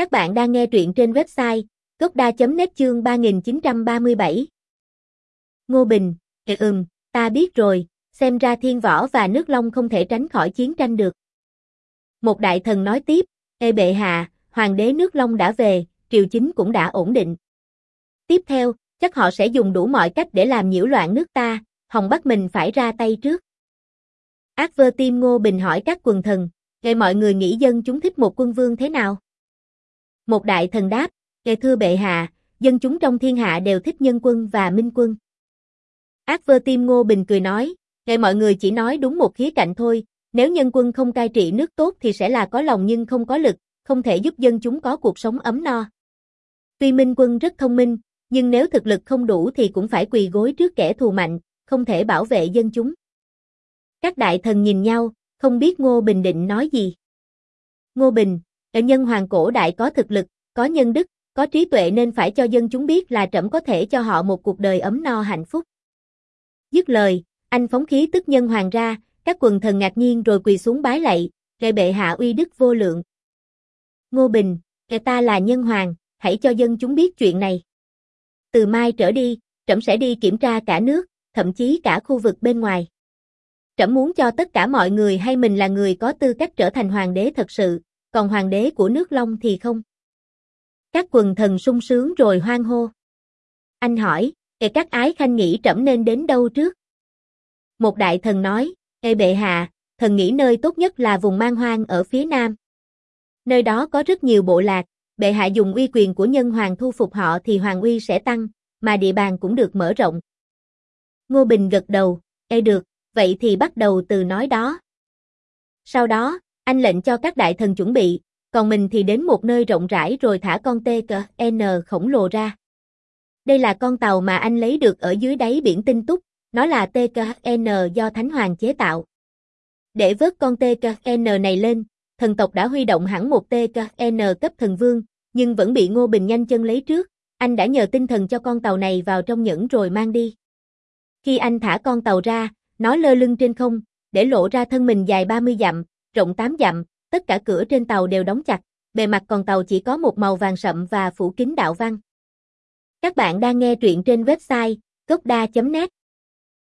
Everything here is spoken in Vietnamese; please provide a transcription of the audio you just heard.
Các bạn đang nghe truyện trên website gocda.net chương 3937. Ngô Bình, ừ, ừm, ta biết rồi, xem ra thiên võ và nước long không thể tránh khỏi chiến tranh được. Một đại thần nói tiếp, Ê bệ hạ, hoàng đế nước long đã về, triều chính cũng đã ổn định. Tiếp theo, chắc họ sẽ dùng đủ mọi cách để làm nhiễu loạn nước ta, Hồng Bắc mình phải ra tay trước. Ác vơ tim Ngô Bình hỏi các quần thần, Nghe mọi người nghĩ dân chúng thích một quân vương thế nào? Một đại thần đáp, Nghe thưa bệ hạ, dân chúng trong thiên hạ đều thích nhân quân và minh quân. Ác vơ tim Ngô Bình cười nói, Nghe mọi người chỉ nói đúng một khía cạnh thôi, nếu nhân quân không cai trị nước tốt thì sẽ là có lòng nhưng không có lực, không thể giúp dân chúng có cuộc sống ấm no. Tuy minh quân rất thông minh, nhưng nếu thực lực không đủ thì cũng phải quỳ gối trước kẻ thù mạnh, không thể bảo vệ dân chúng. Các đại thần nhìn nhau, không biết Ngô Bình định nói gì. Ngô Bình, Ờ, nhân hoàng cổ đại có thực lực, có nhân đức, có trí tuệ nên phải cho dân chúng biết là trẫm có thể cho họ một cuộc đời ấm no hạnh phúc. Dứt lời, anh phóng khí tức nhân hoàng ra, các quần thần ngạc nhiên rồi quỳ xuống bái lạy, kệ bệ hạ uy đức vô lượng. Ngô Bình, kẻ ta là nhân hoàng, hãy cho dân chúng biết chuyện này. Từ mai trở đi, trẫm sẽ đi kiểm tra cả nước, thậm chí cả khu vực bên ngoài. Trẫm muốn cho tất cả mọi người hay mình là người có tư cách trở thành hoàng đế thật sự, còn hoàng đế của nước Long thì không. Các quần thần sung sướng rồi hoang hô. Anh hỏi, Ê các ái khanh nghĩ trẫm nên đến đâu trước? Một đại thần nói, Ê bệ hạ, thần nghĩ nơi tốt nhất là vùng mang hoang ở phía nam. Nơi đó có rất nhiều bộ lạc, bệ hạ dùng uy quyền của nhân hoàng thu phục họ thì hoàng uy sẽ tăng, mà địa bàn cũng được mở rộng. Ngô Bình gật đầu, Ê được, vậy thì bắt đầu từ nói đó. Sau đó, anh lệnh cho các đại thần chuẩn bị, còn mình thì đến một nơi rộng rãi rồi thả con TKN khổng lồ ra. Đây là con tàu mà anh lấy được ở dưới đáy biển tinh túc, nó là TKN do Thánh Hoàng chế tạo. Để vớt con TKN này lên, thần tộc đã huy động hẳn một TKN cấp thần vương, nhưng vẫn bị Ngô Bình nhanh chân lấy trước, anh đã nhờ tinh thần cho con tàu này vào trong nhẫn rồi mang đi. Khi anh thả con tàu ra, nó lơ lưng trên không, để lộ ra thân mình dài 30 dặm, rộng 8 dặm, tất cả cửa trên tàu đều đóng chặt, bề mặt còn tàu chỉ có một màu vàng sậm và phủ kín đạo văn. Các bạn đang nghe truyện trên website gocda.net